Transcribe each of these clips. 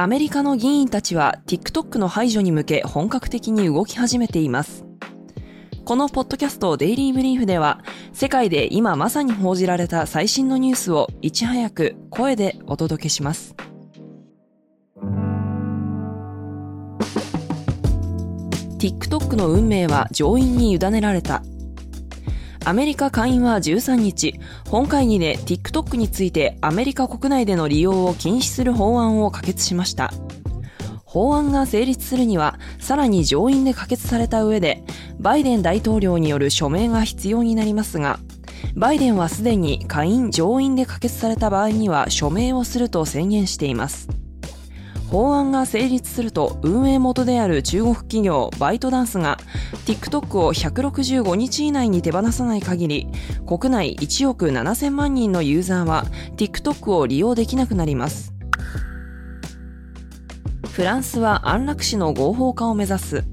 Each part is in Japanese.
アメリカの議員たちは TikTok の排除に向け本格的に動き始めています。このポッドキャストデイリーブリーフでは世界で今まさに報じられた最新のニュースをいち早く声でお届けします。TikTok の運命は上院に委ねられた。アメリカ下院は13日、本会議で TikTok についてアメリカ国内での利用を禁止する法案を可決しました。法案が成立するには、さらに上院で可決された上で、バイデン大統領による署名が必要になりますが、バイデンはすでに下院上院で可決された場合には署名をすると宣言しています。法案が成立すると運営元である中国企業バイトダンスが TikTok を165日以内に手放さない限り国内1億7000万人のユーザーは TikTok を利用できなくなります。フランスは安楽死の合法化を目指す。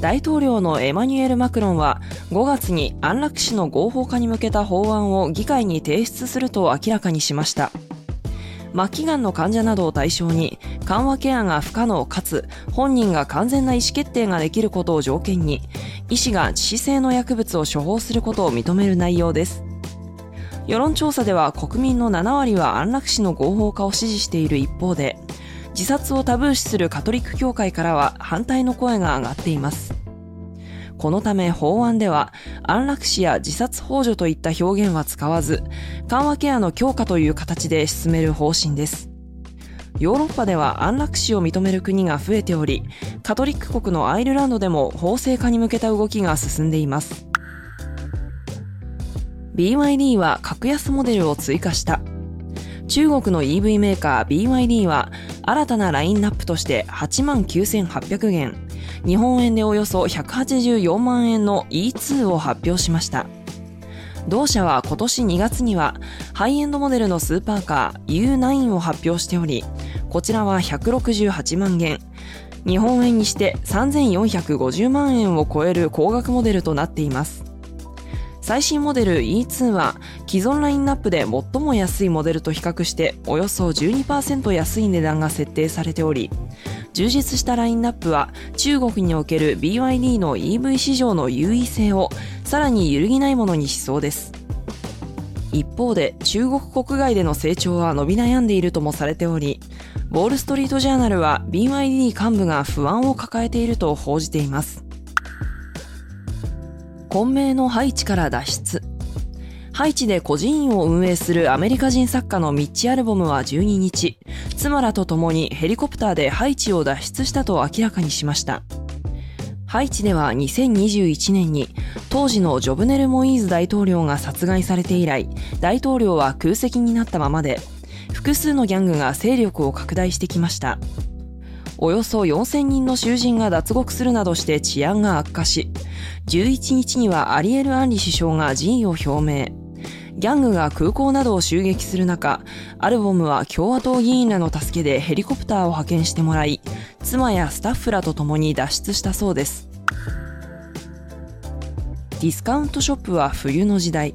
大統領のエマニュエル・マクロンは5月に安楽死の合法化に向けた法案を議会に提出すると明らかにしました。末期がんの患者などを対象に緩和ケアが不可能かつ本人が完全な意思決定ができることを条件に医師が致死性の薬物を処方することを認める内容です。世論調査では国民の7割は安楽死の合法化を支持している一方で自殺をタブー視するカトリック教会からは反対の声が上がっています。このため法案では安楽死や自殺幇助といった表現は使わず、緩和ケアの強化という形で進める方針です。ヨーロッパでは安楽死を認める国が増えており、カトリック国のアイルランドでも法制化に向けた動きが進んでいます。BYD は格安モデルを追加した。中国の EV メーカー BYD は新たなラインナップとして8万9800元、日本円でおよそ184万円の E2 を発表しました。同社は今年2月にはハイエンドモデルのスーパーカー U9 を発表しており、こちらは168万元、日本円にして3450万円を超える高額モデルとなっています。最新モデル E2 は既存ラインナップで最も安いモデルと比較しておよそ12%安い値段が設定されており充実したラインナップは中国における BYD の EV 市場の優位性をさらに揺るぎないものにしそうです一方で中国国外での成長は伸び悩んでいるともされておりウォール・ストリート・ジャーナルは BYD 幹部が不安を抱えていると報じています混迷のハイチから脱出。ハイチで孤児院を運営するアメリカ人作家のミッチ・アルボムは12日、妻らと共にヘリコプターでハイチを脱出したと明らかにしました。ハイチでは2021年に当時のジョブネル・モイーズ大統領が殺害されて以来、大統領は空席になったままで、複数のギャングが勢力を拡大してきました。およそ4000人の囚人が脱獄するなどして治安が悪化し、11日にはアリエル・アンリ首相が辞意を表明。ギャングが空港などを襲撃する中、アルボムは共和党議員らの助けでヘリコプターを派遣してもらい、妻やスタッフらと共に脱出したそうです。ディスカウントショップは冬の時代。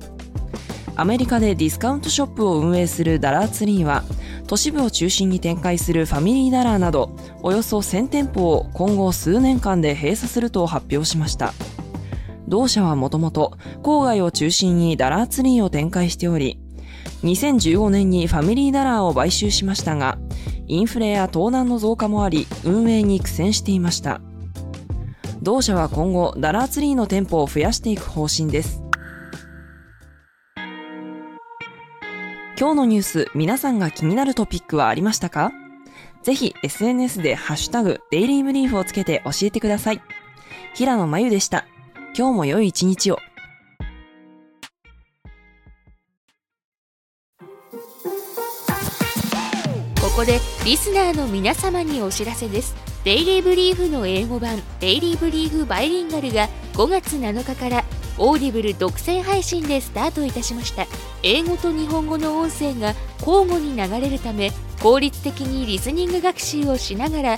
アメリカでディスカウントショップを運営するダラーツリーは、都市部を中心に展開するファミリーダラーなど、およそ1000店舗を今後数年間で閉鎖すると発表しました。同社はもともと郊外を中心にダラーツリーを展開しており、2015年にファミリーダラーを買収しましたが、インフレや盗難の増加もあり運営に苦戦していました。同社は今後ダラーツリーの店舗を増やしていく方針です。今日のニュース皆さんが気になるトピックはありましたか？ぜひ SNS でハッシュタグデイリーブリーフをつけて教えてください。平野真由でした。今日も良い一日を。ここでリスナーの皆様にお知らせです。 Daily Brief の英語版 Daily Brief Bilingual が5月7日から Audible 独占配信でスタートいたしました。英語と日本語の音声が交互に流れるため効率的にリスニング学習をしながら